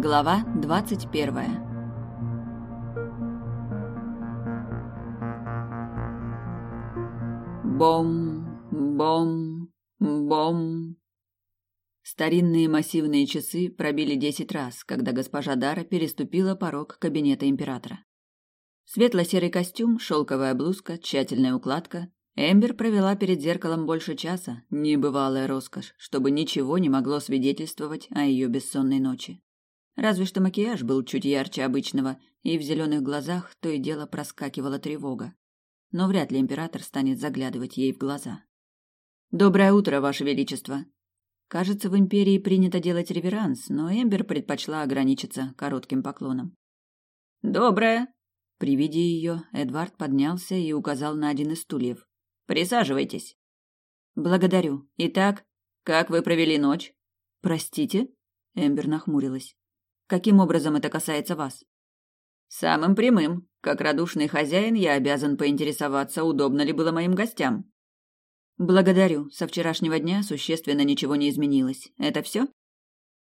Глава двадцать первая. Бом, бом, бом. Старинные массивные часы пробили десять раз, когда госпожа Дара переступила порог кабинета императора. Светло-серый костюм, шелковая блузка, тщательная укладка. Эмбер провела перед зеркалом больше часа, небывалая роскошь, чтобы ничего не могло свидетельствовать о ее бессонной ночи. Разве что макияж был чуть ярче обычного, и в зеленых глазах то и дело проскакивала тревога но вряд ли император станет заглядывать ей в глаза. «Доброе утро, Ваше Величество!» Кажется, в империи принято делать реверанс, но Эмбер предпочла ограничиться коротким поклоном. «Доброе!» При виде ее Эдвард поднялся и указал на один из стульев. «Присаживайтесь». «Благодарю. Итак, как вы провели ночь?» «Простите?» Эмбер нахмурилась. «Каким образом это касается вас?» «Самым прямым. Как радушный хозяин я обязан поинтересоваться, удобно ли было моим гостям. Благодарю. Со вчерашнего дня существенно ничего не изменилось. Это все?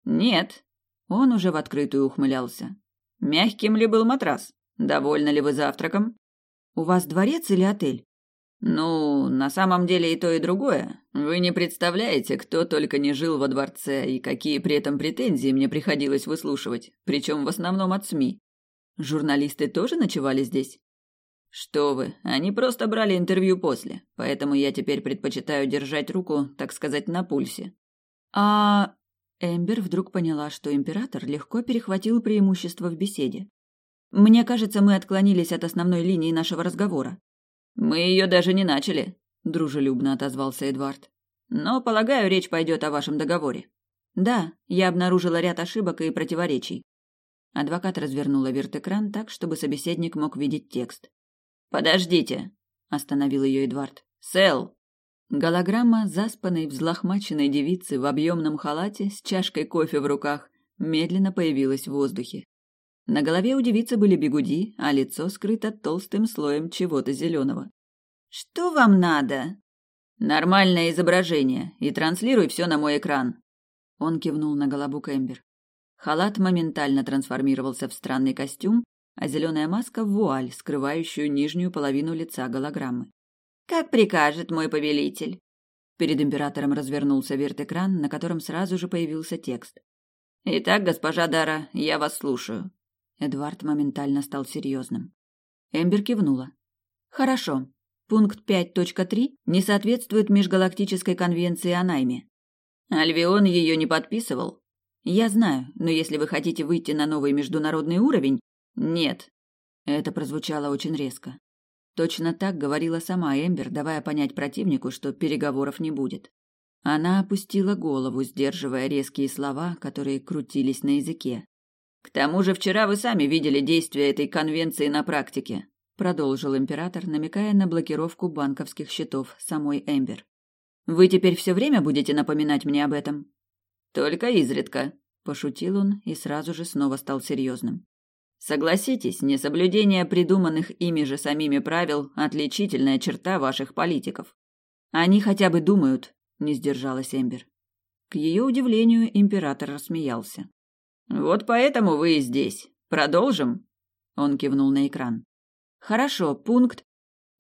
Нет. Он уже в открытую ухмылялся. Мягким ли был матрас? Довольны ли вы завтраком? У вас дворец или отель? Ну, на самом деле и то, и другое. Вы не представляете, кто только не жил во дворце и какие при этом претензии мне приходилось выслушивать, причем в основном от СМИ. Журналисты тоже ночевали здесь? Что вы, они просто брали интервью после, поэтому я теперь предпочитаю держать руку, так сказать, на пульсе. А Эмбер вдруг поняла, что император легко перехватил преимущество в беседе. Мне кажется, мы отклонились от основной линии нашего разговора. Мы ее даже не начали, дружелюбно отозвался Эдвард. Но, полагаю, речь пойдет о вашем договоре. Да, я обнаружила ряд ошибок и противоречий. Адвокат развернула вертэкран так, чтобы собеседник мог видеть текст. «Подождите!» – остановил ее Эдвард. «Сэл!» Голограмма заспанной, взлохмаченной девицы в объемном халате с чашкой кофе в руках медленно появилась в воздухе. На голове у девицы были бегуди, а лицо скрыто толстым слоем чего-то зеленого. «Что вам надо?» «Нормальное изображение, и транслируй все на мой экран». Он кивнул на голубу Эмбер. Халат моментально трансформировался в странный костюм, а зеленая маска в вуаль, скрывающую нижнюю половину лица голограммы. «Как прикажет мой повелитель!» Перед императором развернулся вертэкран, на котором сразу же появился текст. «Итак, госпожа Дара, я вас слушаю». Эдвард моментально стал серьезным. Эмбер кивнула. «Хорошо. Пункт 5.3 не соответствует межгалактической конвенции о найме». «Альвион ее не подписывал?» Я знаю, но если вы хотите выйти на новый международный уровень, нет. Это прозвучало очень резко. Точно так говорила сама Эмбер, давая понять противнику, что переговоров не будет. Она опустила голову, сдерживая резкие слова, которые крутились на языке. К тому же вчера вы сами видели действие этой конвенции на практике, продолжил император, намекая на блокировку банковских счетов самой Эмбер. Вы теперь все время будете напоминать мне об этом? Только изредка, пошутил он и сразу же снова стал серьезным. Согласитесь, несоблюдение придуманных ими же самими правил отличительная черта ваших политиков. Они хотя бы думают, не сдержалась Эмбер. К ее удивлению император рассмеялся. Вот поэтому вы и здесь. Продолжим? Он кивнул на экран. Хорошо, пункт.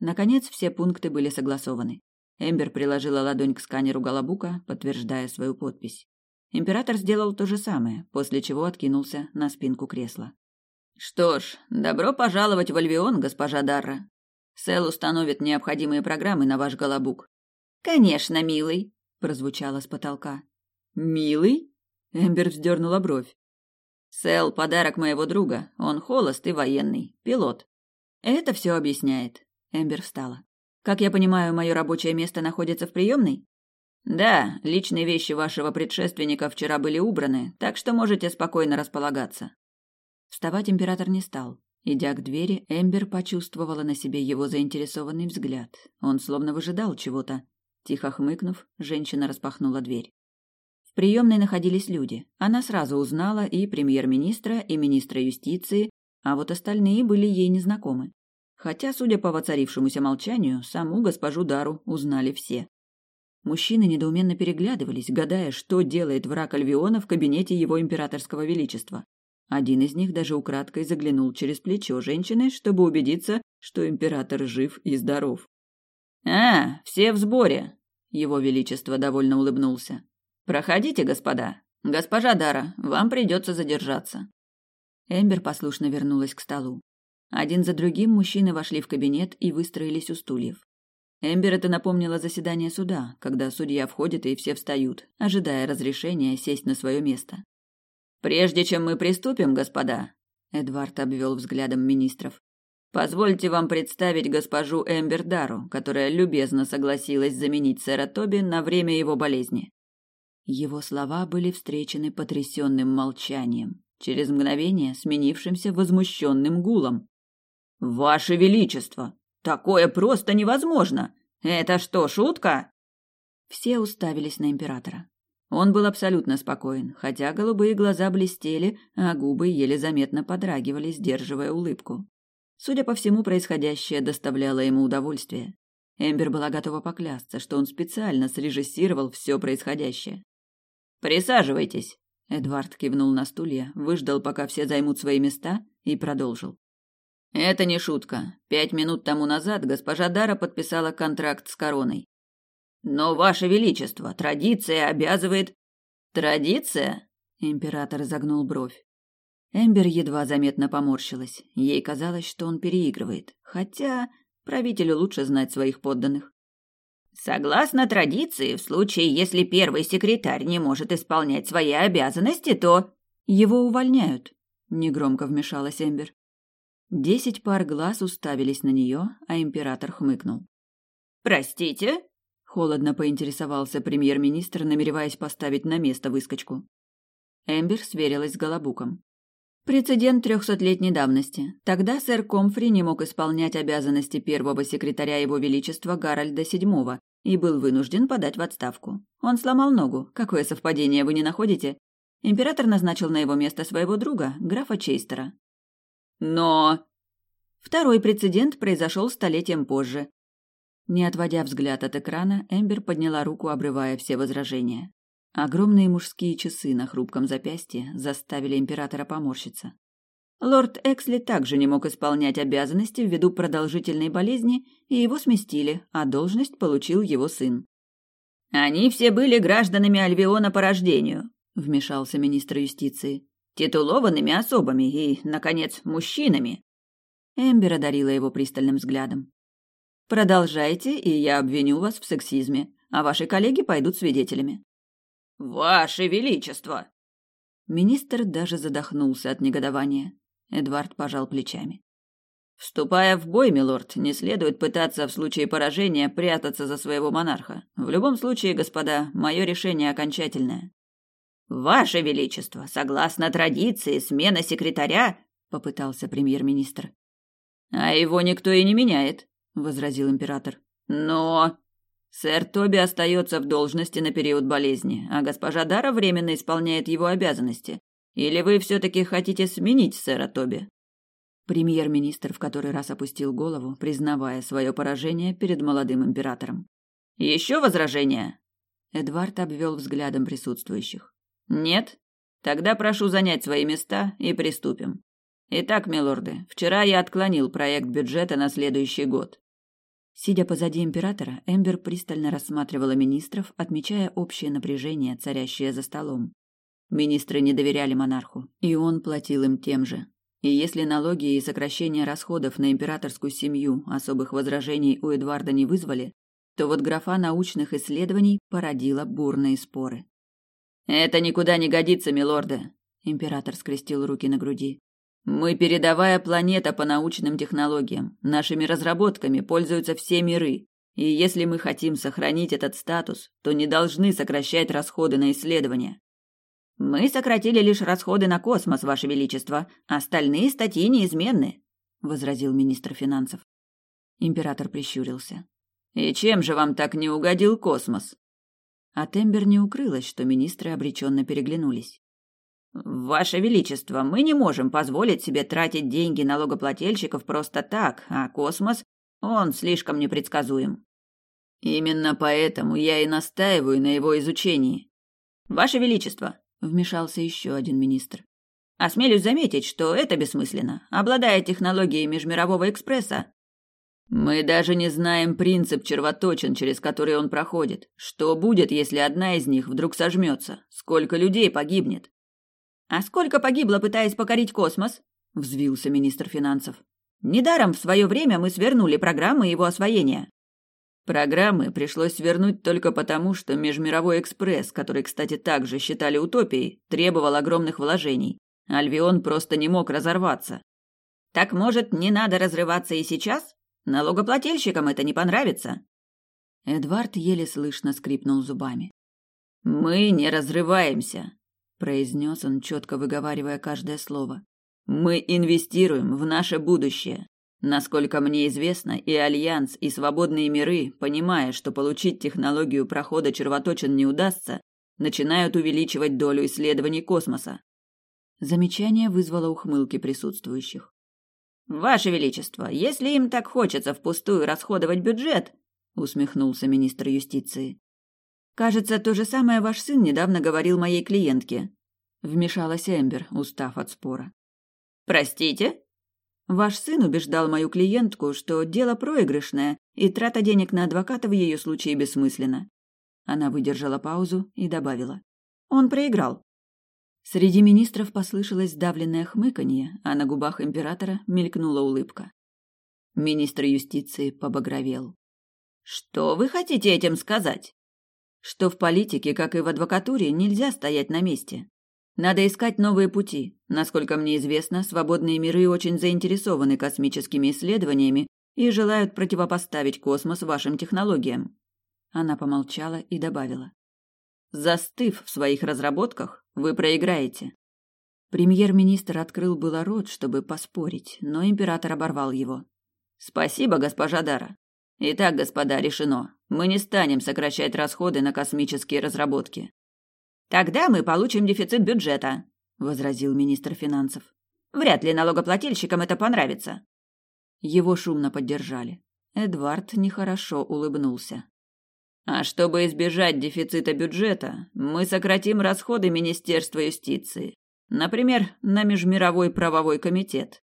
Наконец все пункты были согласованы. Эмбер приложила ладонь к сканеру Голобука, подтверждая свою подпись. Император сделал то же самое, после чего откинулся на спинку кресла. Что ж, добро пожаловать в Альвион, госпожа Дарра. Сэл установит необходимые программы на ваш голобук. Конечно, милый, прозвучало с потолка. Милый? Эмбер вздернула бровь. Сэл подарок моего друга. Он холост и военный, пилот. Это все объясняет. Эмбер встала. Как я понимаю, мое рабочее место находится в приемной? Да, личные вещи вашего предшественника вчера были убраны, так что можете спокойно располагаться. Вставать император не стал. Идя к двери, Эмбер почувствовала на себе его заинтересованный взгляд. Он словно выжидал чего-то. Тихо хмыкнув, женщина распахнула дверь. В приемной находились люди. Она сразу узнала и премьер-министра, и министра юстиции, а вот остальные были ей незнакомы. Хотя, судя по воцарившемуся молчанию, саму госпожу Дару узнали все. Мужчины недоуменно переглядывались, гадая, что делает враг Альвиона в кабинете его императорского величества. Один из них даже украдкой заглянул через плечо женщины, чтобы убедиться, что император жив и здоров. «А, все в сборе!» — его величество довольно улыбнулся. «Проходите, господа. Госпожа Дара, вам придется задержаться». Эмбер послушно вернулась к столу. Один за другим мужчины вошли в кабинет и выстроились у стульев. Эмбер это напомнило заседание суда, когда судья входит и все встают, ожидая разрешения сесть на свое место. «Прежде чем мы приступим, господа», — Эдвард обвел взглядом министров, «позвольте вам представить госпожу Эмбер Дару, которая любезно согласилась заменить сэра Тоби на время его болезни». Его слова были встречены потрясенным молчанием, через мгновение сменившимся возмущенным гулом. «Ваше Величество! Такое просто невозможно! Это что, шутка?» Все уставились на императора. Он был абсолютно спокоен, хотя голубые глаза блестели, а губы еле заметно подрагивали, сдерживая улыбку. Судя по всему, происходящее доставляло ему удовольствие. Эмбер была готова поклясться, что он специально срежиссировал все происходящее. «Присаживайтесь», — Эдвард кивнул на стулья, выждал, пока все займут свои места, и продолжил. «Это не шутка. Пять минут тому назад госпожа Дара подписала контракт с короной. Но, Ваше Величество, традиция обязывает... Традиция? Император загнул бровь. Эмбер едва заметно поморщилась. Ей казалось, что он переигрывает. Хотя правителю лучше знать своих подданных. Согласно традиции, в случае, если первый секретарь не может исполнять свои обязанности, то его увольняют, негромко вмешалась Эмбер. Десять пар глаз уставились на нее, а император хмыкнул. Простите? Холодно поинтересовался премьер-министр, намереваясь поставить на место выскочку. Эмбер сверилась с Голобуком. Прецедент трехсотлетней давности. Тогда сэр Комфри не мог исполнять обязанности первого секретаря его величества Гарольда VII и был вынужден подать в отставку. Он сломал ногу. Какое совпадение, вы не находите? Император назначил на его место своего друга, графа Чейстера. Но... Второй прецедент произошел столетием позже. Не отводя взгляд от экрана, Эмбер подняла руку, обрывая все возражения. Огромные мужские часы на хрупком запястье заставили императора поморщиться. Лорд Эксли также не мог исполнять обязанности ввиду продолжительной болезни, и его сместили, а должность получил его сын. «Они все были гражданами Альвиона по рождению», — вмешался министр юстиции, «титулованными особами и, наконец, мужчинами». Эмбер одарила его пристальным взглядом. Продолжайте, и я обвиню вас в сексизме, а ваши коллеги пойдут свидетелями. Ваше величество. Министр даже задохнулся от негодования. Эдвард пожал плечами. Вступая в бой, милорд, не следует пытаться в случае поражения прятаться за своего монарха. В любом случае, господа, мое решение окончательное. Ваше величество, согласно традиции, смена секретаря, попытался премьер-министр. А его никто и не меняет, возразил император. Но сэр Тоби остается в должности на период болезни, а госпожа Дара временно исполняет его обязанности. Или вы все-таки хотите сменить сэра Тоби? Премьер-министр в который раз опустил голову, признавая свое поражение перед молодым императором. Еще возражения? Эдвард обвел взглядом присутствующих. Нет? Тогда прошу занять свои места и приступим. Итак, милорды, вчера я отклонил проект бюджета на следующий год. Сидя позади императора, Эмбер пристально рассматривала министров, отмечая общее напряжение, царящее за столом. Министры не доверяли монарху, и он платил им тем же. И если налоги и сокращение расходов на императорскую семью особых возражений у Эдварда не вызвали, то вот графа научных исследований породила бурные споры. «Это никуда не годится, милорды!» Император скрестил руки на груди. Мы передовая планета по научным технологиям. Нашими разработками пользуются все миры. И если мы хотим сохранить этот статус, то не должны сокращать расходы на исследования. Мы сократили лишь расходы на космос, ваше величество. Остальные статьи неизменны, возразил министр финансов. Император прищурился. И чем же вам так не угодил космос? От Эмбер не укрылось, что министры обреченно переглянулись. Ваше величество, мы не можем позволить себе тратить деньги налогоплательщиков просто так, а космос, он слишком непредсказуем. Именно поэтому я и настаиваю на его изучении. Ваше величество, вмешался еще один министр. Осмелюсь заметить, что это бессмысленно. Обладая технологией межмирового экспресса, мы даже не знаем принцип червоточин, через который он проходит. Что будет, если одна из них вдруг сожмется? Сколько людей погибнет? А сколько погибло, пытаясь покорить космос? Взвился министр финансов. Недаром в свое время мы свернули программы его освоения. Программы пришлось свернуть только потому, что Межмировой экспресс, который, кстати, также считали утопией, требовал огромных вложений. Альвион просто не мог разорваться. Так, может, не надо разрываться и сейчас? Налогоплательщикам это не понравится. Эдвард еле слышно скрипнул зубами. Мы не разрываемся, произнес он, четко выговаривая каждое слово. Мы инвестируем в наше будущее. Насколько мне известно, и Альянс, и Свободные миры, понимая, что получить технологию прохода червоточин не удастся, начинают увеличивать долю исследований космоса. Замечание вызвало ухмылки присутствующих. Ваше величество, если им так хочется впустую расходовать бюджет, усмехнулся министр юстиции. Кажется, то же самое ваш сын недавно говорил моей клиентке, вмешалась Эмбер, устав от спора. Простите? Ваш сын убеждал мою клиентку, что дело проигрышное, и трата денег на адвоката в ее случае бессмысленна. Она выдержала паузу и добавила: "Он проиграл". Среди министров послышалось сдавленное хмыканье, а на губах императора мелькнула улыбка. Министр юстиции побагровел. Что вы хотите этим сказать? Что в политике, как и в адвокатуре, нельзя стоять на месте. Надо искать новые пути. Насколько мне известно, свободные миры очень заинтересованы космическими исследованиями и желают противопоставить космос вашим технологиям. Она помолчала и добавила: Застыв в своих разработках, вы проиграете. Премьер-министр открыл было рот, чтобы поспорить, но император оборвал его. Спасибо, госпожа Дара. Итак, господа, решено. Мы не станем сокращать расходы на космические разработки. Тогда мы получим дефицит бюджета, возразил министр финансов. Вряд ли налогоплательщикам это понравится. Его шумно поддержали. Эдвард нехорошо улыбнулся. А чтобы избежать дефицита бюджета, мы сократим расходы Министерства юстиции. Например, на Межмировой правовой комитет.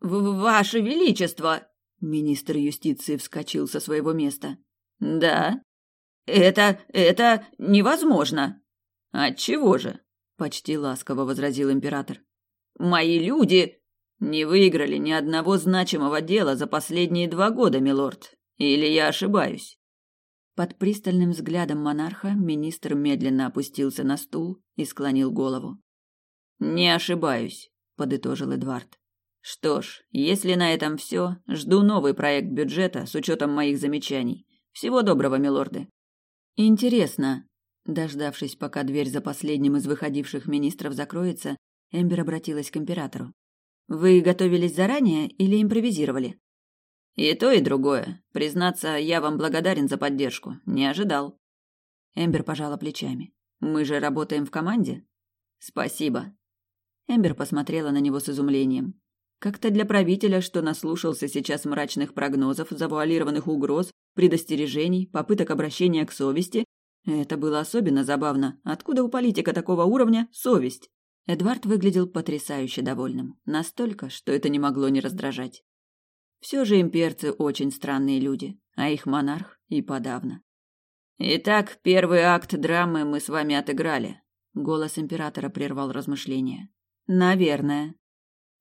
В Ваше Величество! Министр юстиции вскочил со своего места. Да. Это... это невозможно. Отчего же? Почти ласково возразил император. Мои люди не выиграли ни одного значимого дела за последние два года, милорд. Или я ошибаюсь? Под пристальным взглядом монарха министр медленно опустился на стул и склонил голову. Не ошибаюсь, подытожил Эдвард. Что ж, если на этом все, жду новый проект бюджета с учетом моих замечаний. Всего доброго, милорды. Интересно, Дождавшись, пока дверь за последним из выходивших министров закроется, Эмбер обратилась к императору. «Вы готовились заранее или импровизировали?» «И то, и другое. Признаться, я вам благодарен за поддержку. Не ожидал». Эмбер пожала плечами. «Мы же работаем в команде?» «Спасибо». Эмбер посмотрела на него с изумлением. Как-то для правителя, что наслушался сейчас мрачных прогнозов, завуалированных угроз, предостережений, попыток обращения к совести, это было особенно забавно. Откуда у политика такого уровня совесть? Эдвард выглядел потрясающе довольным. Настолько, что это не могло не раздражать. Все же имперцы очень странные люди, а их монарх и подавно. Итак, первый акт драмы мы с вами отыграли. Голос императора прервал размышления. Наверное.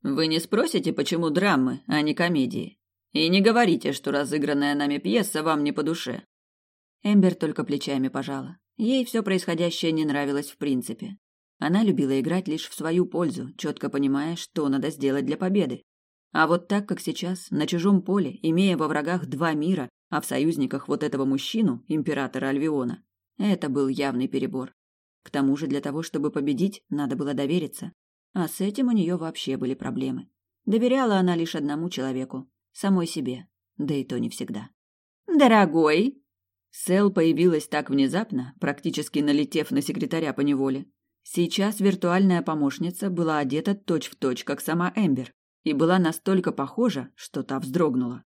Вы не спросите, почему драмы, а не комедии? И не говорите, что разыгранная нами пьеса вам не по душе. Эмбер только плечами пожала. Ей все происходящее не нравилось в принципе. Она любила играть лишь в свою пользу, четко понимая, что надо сделать для победы. А вот так, как сейчас, на чужом поле, имея во врагах два мира, а в союзниках вот этого мужчину, императора Альвиона, это был явный перебор. К тому же для того, чтобы победить, надо было довериться. А с этим у нее вообще были проблемы. Доверяла она лишь одному человеку, самой себе, да и то не всегда. «Дорогой!» Сэл появилась так внезапно, практически налетев на секретаря по неволе. Сейчас виртуальная помощница была одета точь-в-точь, точь, как сама Эмбер, и была настолько похожа, что та вздрогнула.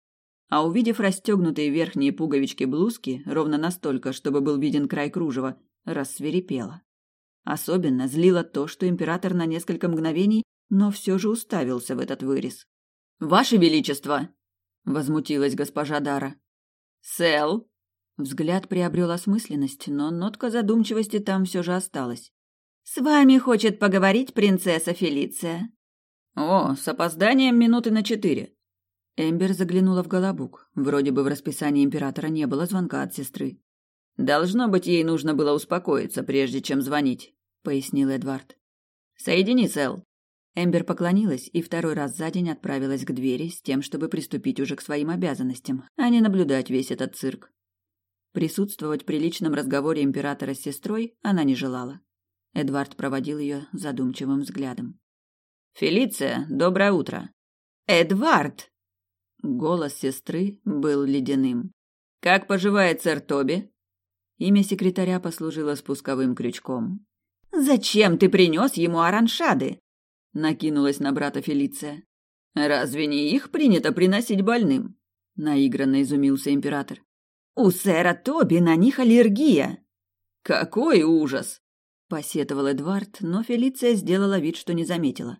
А увидев расстегнутые верхние пуговички блузки, ровно настолько, чтобы был виден край кружева, рассверепела. Особенно злило то, что император на несколько мгновений, но все же уставился в этот вырез. «Ваше Величество!» — возмутилась госпожа Дара. «Сэл!» Взгляд приобрел осмысленность, но нотка задумчивости там все же осталась. «С вами хочет поговорить принцесса Фелиция». «О, с опозданием минуты на четыре». Эмбер заглянула в голобук. Вроде бы в расписании императора не было звонка от сестры. «Должно быть, ей нужно было успокоиться, прежде чем звонить», — пояснил Эдвард. «Соедини, Сэл». Эмбер поклонилась и второй раз за день отправилась к двери с тем, чтобы приступить уже к своим обязанностям, а не наблюдать весь этот цирк. Присутствовать при личном разговоре императора с сестрой она не желала. Эдвард проводил ее задумчивым взглядом. «Фелиция, доброе утро!» «Эдвард!» Голос сестры был ледяным. «Как поживает сэр Тоби?» Имя секретаря послужило спусковым крючком. «Зачем ты принес ему араншады?» Накинулась на брата Фелиция. «Разве не их принято приносить больным?» Наигранно изумился император. «У сэра Тоби на них аллергия». «Какой ужас!» Посетовал Эдвард, но Фелиция сделала вид, что не заметила.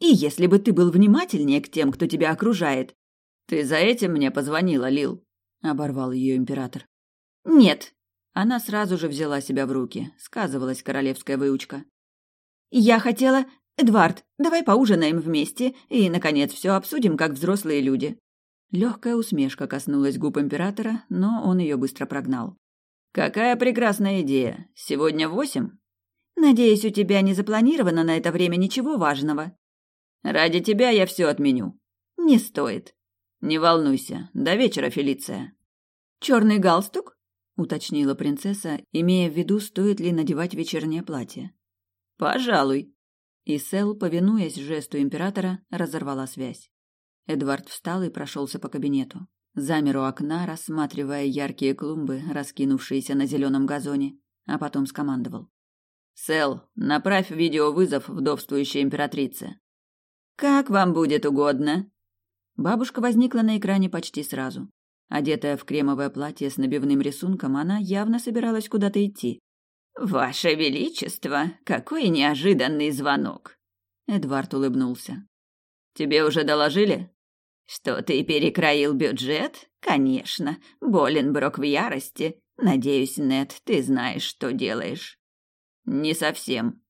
«И если бы ты был внимательнее к тем, кто тебя окружает...» «Ты за этим мне позвонила, Лил?» — оборвал ее император. «Нет». Она сразу же взяла себя в руки, сказывалась королевская выучка. «Я хотела... «Эдвард, давай поужинаем вместе и, наконец, все обсудим, как взрослые люди». Легкая усмешка коснулась губ императора, но он ее быстро прогнал. «Какая прекрасная идея! Сегодня восемь?» «Надеюсь, у тебя не запланировано на это время ничего важного». «Ради тебя я все отменю». «Не стоит». «Не волнуйся. До вечера, Фелиция». «Черный галстук?» — уточнила принцесса, имея в виду, стоит ли надевать вечернее платье. «Пожалуй», и Сэл, повинуясь жесту императора, разорвала связь. Эдвард встал и прошелся по кабинету. Замер у окна, рассматривая яркие клумбы, раскинувшиеся на зеленом газоне, а потом скомандовал. «Сэл, направь видеовызов вдовствующей императрице». «Как вам будет угодно». Бабушка возникла на экране почти сразу. Одетая в кремовое платье с набивным рисунком, она явно собиралась куда-то идти. «Ваше Величество, какой неожиданный звонок!» Эдвард улыбнулся. «Тебе уже доложили?» «Что ты перекроил бюджет? Конечно. Боленброк в ярости. Надеюсь, Нет, ты знаешь, что делаешь». «Не совсем».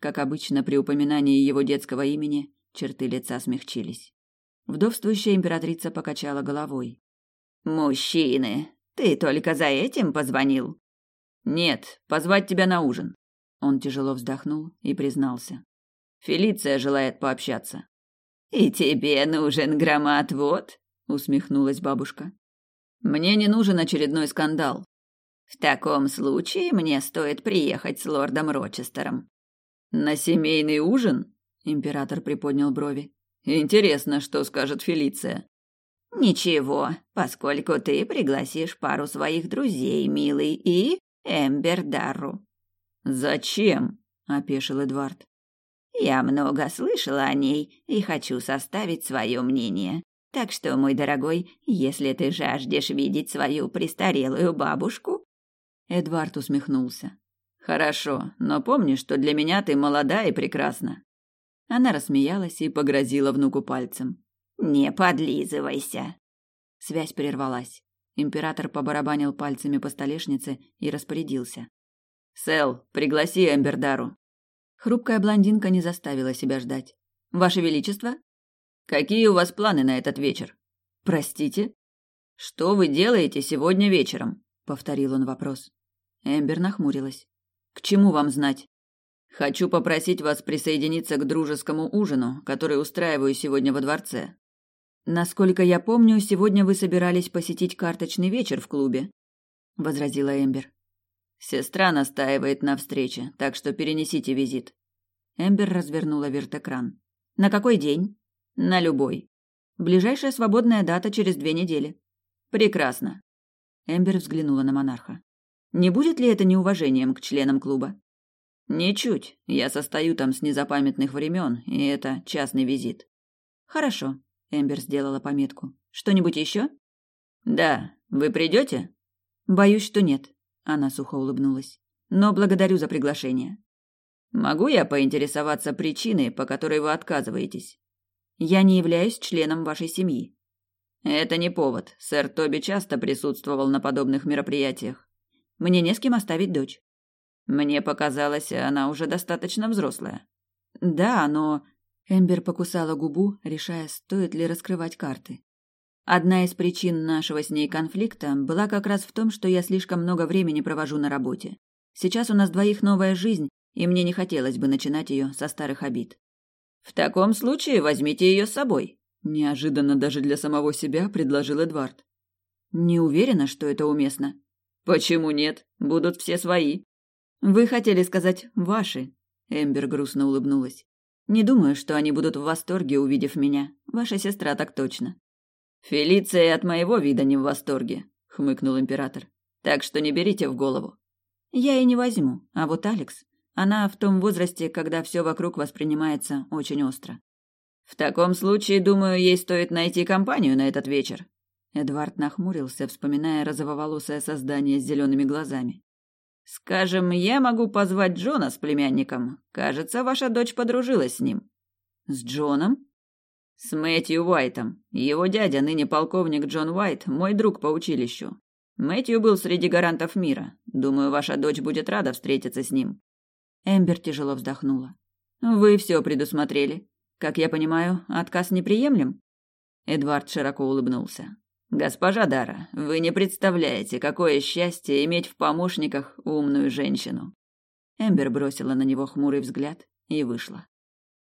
Как обычно, при упоминании его детского имени черты лица смягчились. Вдовствующая императрица покачала головой. «Мужчины, ты только за этим позвонил?» «Нет, позвать тебя на ужин». Он тяжело вздохнул и признался. «Фелиция желает пообщаться». «И тебе нужен громоотвод?» — усмехнулась бабушка. «Мне не нужен очередной скандал». «В таком случае мне стоит приехать с лордом Рочестером». «На семейный ужин?» — император приподнял брови. «Интересно, что скажет Фелиция». «Ничего, поскольку ты пригласишь пару своих друзей, милый, и Эмбердару. «Зачем?» – опешил Эдвард. «Я много слышала о ней и хочу составить свое мнение. Так что, мой дорогой, если ты жаждешь видеть свою престарелую бабушку...» Эдвард усмехнулся. «Хорошо, но помни, что для меня ты молода и прекрасна». Она рассмеялась и погрозила внуку пальцем. «Не подлизывайся». Связь прервалась. Император побарабанил пальцами по столешнице и распорядился. «Сэл, пригласи Эмбердару». Хрупкая блондинка не заставила себя ждать. «Ваше Величество?» «Какие у вас планы на этот вечер?» «Простите?» «Что вы делаете сегодня вечером?» — повторил он вопрос. Эмбер нахмурилась. «К чему вам знать?» «Хочу попросить вас присоединиться к дружескому ужину, который устраиваю сегодня во дворце. Насколько я помню, сегодня вы собирались посетить карточный вечер в клубе, возразила Эмбер. Сестра настаивает на встрече, так что перенесите визит. Эмбер развернула вертэкран. На какой день? На любой. Ближайшая свободная дата через две недели. Прекрасно. Эмбер взглянула на монарха. Не будет ли это неуважением к членам клуба? Ничуть. Я состою там с незапамятных времен, и это частный визит. Хорошо. Эмбер сделала пометку. Что-нибудь еще? Да. Вы придете? Боюсь, что нет. Она сухо улыбнулась. Но благодарю за приглашение. Могу я поинтересоваться причиной, по которой вы отказываетесь? Я не являюсь членом вашей семьи. Это не повод. Сэр Тоби часто присутствовал на подобных мероприятиях. Мне не с кем оставить дочь. Мне показалось, она уже достаточно взрослая. Да, но Эмбер покусала губу, решая, стоит ли раскрывать карты. Одна из причин нашего с ней конфликта была как раз в том, что я слишком много времени провожу на работе. Сейчас у нас двоих новая жизнь, и мне не хотелось бы начинать ее со старых обид. В таком случае возьмите ее с собой, неожиданно даже для самого себя предложил Эдвард. Не уверена, что это уместно. Почему нет? Будут все свои. Вы хотели сказать ваши? Эмбер грустно улыбнулась. Не думаю, что они будут в восторге, увидев меня. Ваша сестра так точно. Фелиция от моего вида не в восторге, хмыкнул император. Так что не берите в голову. Я и не возьму. А вот Алекс, она в том возрасте, когда все вокруг воспринимается очень остро. В таком случае, думаю, ей стоит найти компанию на этот вечер. Эдвард нахмурился, вспоминая розововолосое создание с зелеными глазами. Скажем, я могу позвать Джона с племянником. Кажется, ваша дочь подружилась с ним. С Джоном? С Мэтью Уайтом. Его дядя, ныне полковник Джон Уайт, мой друг по училищу. Мэтью был среди гарантов мира. Думаю, ваша дочь будет рада встретиться с ним. Эмбер тяжело вздохнула. Вы все предусмотрели. Как я понимаю, отказ неприемлем? Эдвард широко улыбнулся. Госпожа Дара, вы не представляете, какое счастье иметь в помощниках умную женщину. Эмбер бросила на него хмурый взгляд и вышла.